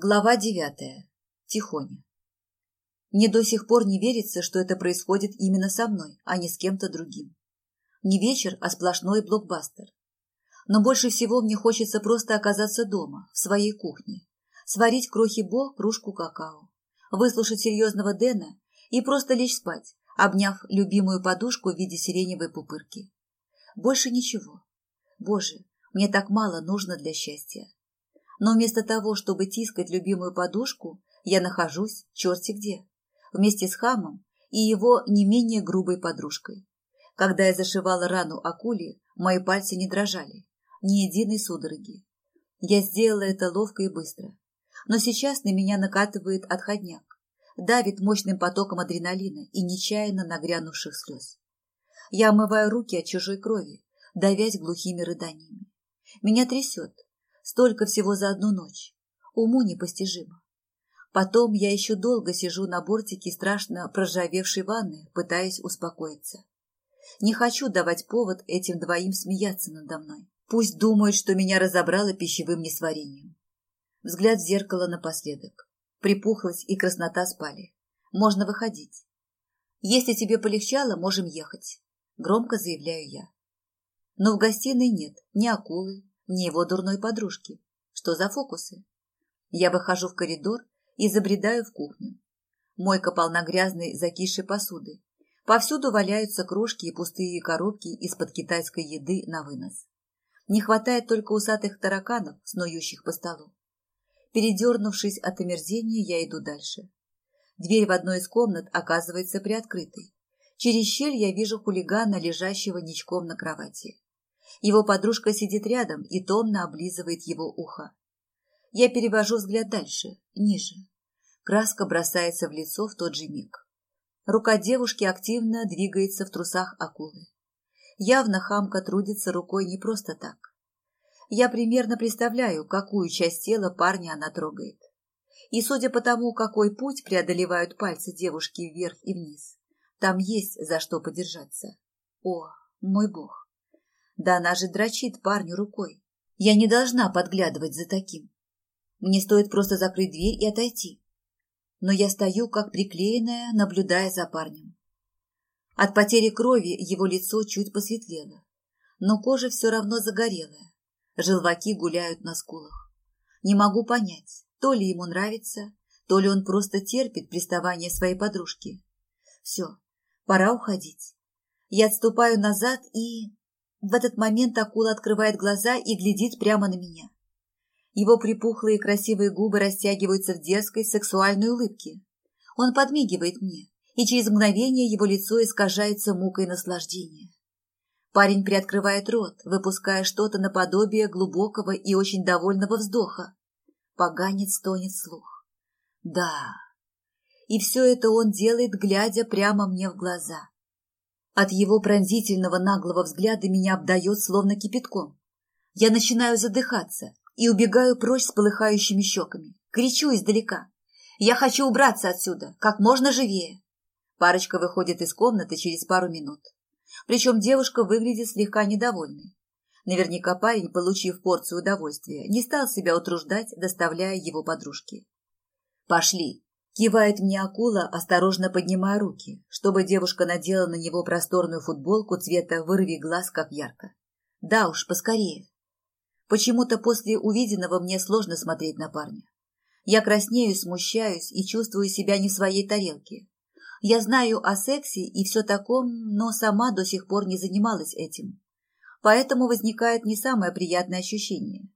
Глава девятая. Тихоня. Мне до сих пор не верится, что это происходит именно со мной, а не с кем-то другим. Не вечер, а сплошной блокбастер. Но больше всего мне хочется просто оказаться дома, в своей кухне, сварить крохи Бо кружку какао, выслушать серьезного Дэна и просто лечь спать, обняв любимую подушку в виде сиреневой пупырки. Больше ничего. Боже, мне так мало нужно для счастья. Но вместо того, чтобы тискать любимую подушку, я нахожусь черти где, вместе с хамом и его не менее грубой подружкой. Когда я зашивала рану акули, мои пальцы не дрожали, ни единой судороги. Я сделала это ловко и быстро. Но сейчас на меня накатывает отходняк, давит мощным потоком адреналина и нечаянно нагрянувших слез. Я омываю руки от чужой крови, давясь глухими рыданиями. Меня трясет, Столько всего за одну ночь. Уму непостижимо. Потом я еще долго сижу на бортике страшно проржавевшей ванны, пытаясь успокоиться. Не хочу давать повод этим двоим смеяться надо мной. Пусть думают, что меня разобрало пищевым несварением. Взгляд в зеркало напоследок. Припухлость и краснота спали. Можно выходить. Если тебе полегчало, можем ехать. Громко заявляю я. Но в гостиной нет ни акулы, ни его дурной подружки. Что за фокусы? Я выхожу в коридор и забредаю в кухню. Мойка полна грязной закисшей посуды. Повсюду валяются крошки и пустые коробки из-под китайской еды на вынос. Не хватает только усатых тараканов, снующих по столу. Передернувшись от омерзения, я иду дальше. Дверь в одной из комнат оказывается приоткрытой. Через щель я вижу хулигана, лежащего ничком на кровати. Его подружка сидит рядом и томно облизывает его ухо. Я перевожу взгляд дальше, ниже. Краска бросается в лицо в тот же миг. Рука девушки активно двигается в трусах акулы. Явно хамка трудится рукой не просто так. Я примерно представляю, какую часть тела парня она трогает. И судя по тому, какой путь преодолевают пальцы девушки вверх и вниз, там есть за что подержаться. О, мой бог! Да она же дрочит парню рукой. Я не должна подглядывать за таким. Мне стоит просто закрыть дверь и отойти. Но я стою, как приклеенная, наблюдая за парнем. От потери крови его лицо чуть посветлело, но кожа все равно загорелая. Желваки гуляют на скулах. Не могу понять, то ли ему нравится, то ли он просто терпит приставание своей подружки. Все, пора уходить. Я отступаю назад и... В этот момент акула открывает глаза и глядит прямо на меня. Его припухлые красивые губы растягиваются в дерзкой сексуальной улыбке. Он подмигивает мне, и через мгновение его лицо искажается мукой наслаждения. Парень приоткрывает рот, выпуская что-то наподобие глубокого и очень довольного вздоха. Поганец стонет слух. Да. И все это он делает, глядя прямо мне в глаза. От его пронзительного наглого взгляда меня обдает словно кипятком. Я начинаю задыхаться и убегаю прочь с полыхающими щеками. Кричу издалека. Я хочу убраться отсюда, как можно живее. Парочка выходит из комнаты через пару минут. Причем девушка выглядит слегка недовольной. Наверняка парень, получив порцию удовольствия, не стал себя утруждать, доставляя его подружке. «Пошли!» Кивает мне акула, осторожно поднимая руки, чтобы девушка надела на него просторную футболку цвета «вырви глаз» как ярко. Да уж, поскорее. Почему-то после увиденного мне сложно смотреть на парня. Я краснею, смущаюсь и чувствую себя не в своей тарелке. Я знаю о сексе и все таком, но сама до сих пор не занималась этим. Поэтому возникает не самое приятное ощущение.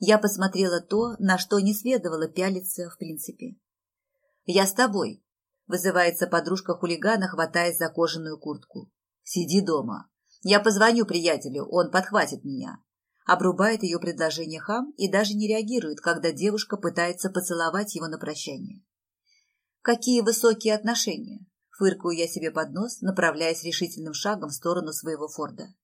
Я посмотрела то, на что не следовало пялиться в принципе. «Я с тобой», — вызывается подружка хулигана, хватаясь за кожаную куртку. «Сиди дома. Я позвоню приятелю, он подхватит меня». Обрубает ее предложение хам и даже не реагирует, когда девушка пытается поцеловать его на прощание. «Какие высокие отношения!» Фыркаю я себе под нос, направляясь решительным шагом в сторону своего форда.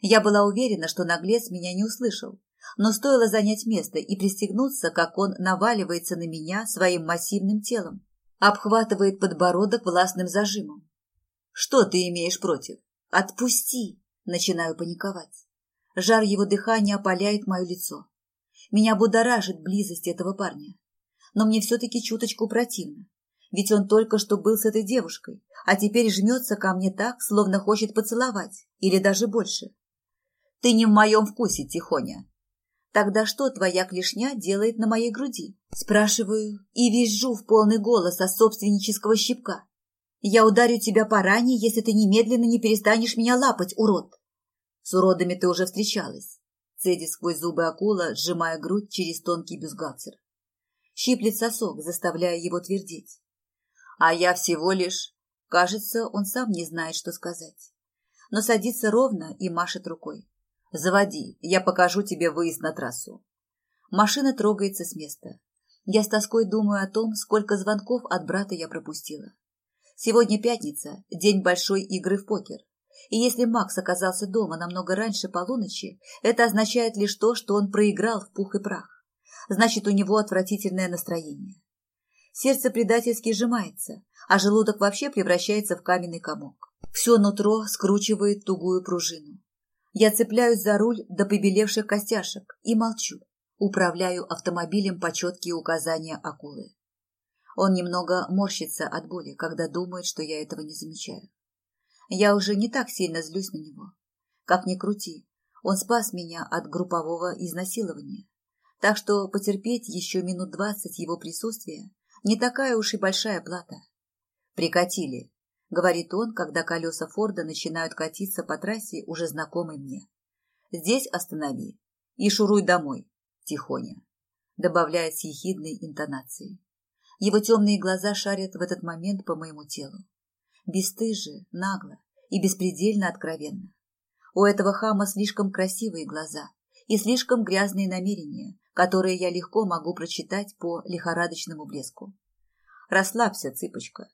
Я была уверена, что наглец меня не услышал, но стоило занять место и пристегнуться, как он наваливается на меня своим массивным телом, обхватывает подбородок властным зажимом. «Что ты имеешь против? Отпусти!» Начинаю паниковать. Жар его дыхания опаляет мое лицо. Меня будоражит близость этого парня. Но мне все-таки чуточку противно. Ведь он только что был с этой девушкой, а теперь жмется ко мне так, словно хочет поцеловать, или даже больше. Ты не в моем вкусе, Тихоня. Тогда что твоя клешня делает на моей груди? Спрашиваю и визжу в полный голос от собственнического щипка. Я ударю тебя по ране, если ты немедленно не перестанешь меня лапать, урод. С уродами ты уже встречалась. Цедит сквозь зубы акула, сжимая грудь через тонкий бюстгальтер. Щиплет сосок, заставляя его твердеть. А я всего лишь... Кажется, он сам не знает, что сказать. Но садится ровно и машет рукой. Заводи, я покажу тебе выезд на трассу. Машина трогается с места. Я с тоской думаю о том, сколько звонков от брата я пропустила. Сегодня пятница, день большой игры в покер. И если Макс оказался дома намного раньше полуночи, это означает лишь то, что он проиграл в пух и прах. Значит, у него отвратительное настроение. Сердце предательски сжимается, а желудок вообще превращается в каменный комок. Все нутро скручивает тугую пружину. Я цепляюсь за руль до побелевших костяшек и молчу. Управляю автомобилем по четкие указания акулы. Он немного морщится от боли, когда думает, что я этого не замечаю. Я уже не так сильно злюсь на него. Как ни крути, он спас меня от группового изнасилования. Так что потерпеть еще минут двадцать его присутствия не такая уж и большая плата. Прикатили, говорит он, когда колеса Форда начинают катиться по трассе, уже знакомой мне. Здесь останови и шуруй домой, тихоня, добавляет с ехидной интонацией. Его темные глаза шарят в этот момент по моему телу. Бесстыже, нагло и беспредельно откровенно. У этого хама слишком красивые глаза и слишком грязные намерения, которые я легко могу прочитать по лихорадочному блеску. Расслабься, цыпочка.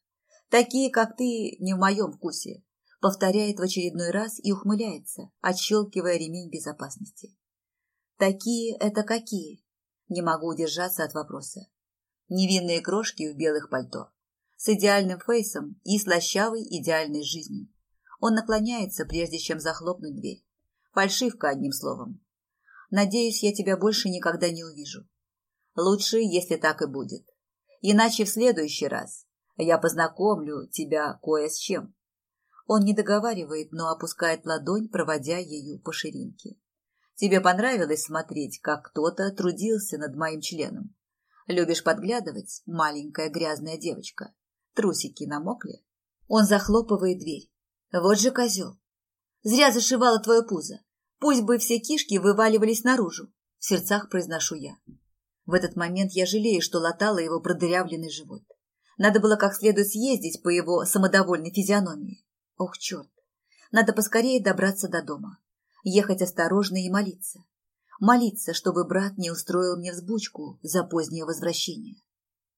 Такие, как ты, не в моем вкусе. Повторяет в очередной раз и ухмыляется, отщелкивая ремень безопасности. Такие это какие? Не могу удержаться от вопроса. Невинные крошки в белых пальто. С идеальным фейсом и слащавой идеальной жизнью. Он наклоняется, прежде чем захлопнуть дверь. Фальшивка, одним словом. Надеюсь, я тебя больше никогда не увижу. Лучше, если так и будет. Иначе в следующий раз я познакомлю тебя кое с чем. Он не договаривает, но опускает ладонь, проводя ею по ширинке. Тебе понравилось смотреть, как кто-то трудился над моим членом? Любишь подглядывать, маленькая грязная девочка? Трусики намокли? Он захлопывает дверь. Вот же козел. Зря зашивала твое пузо. Пусть бы все кишки вываливались наружу, в сердцах произношу я. В этот момент я жалею, что латала его продырявленный живот. Надо было как следует съездить по его самодовольной физиономии. Ох, черт. Надо поскорее добраться до дома. Ехать осторожно и молиться. Молиться, чтобы брат не устроил мне взбучку за позднее возвращение.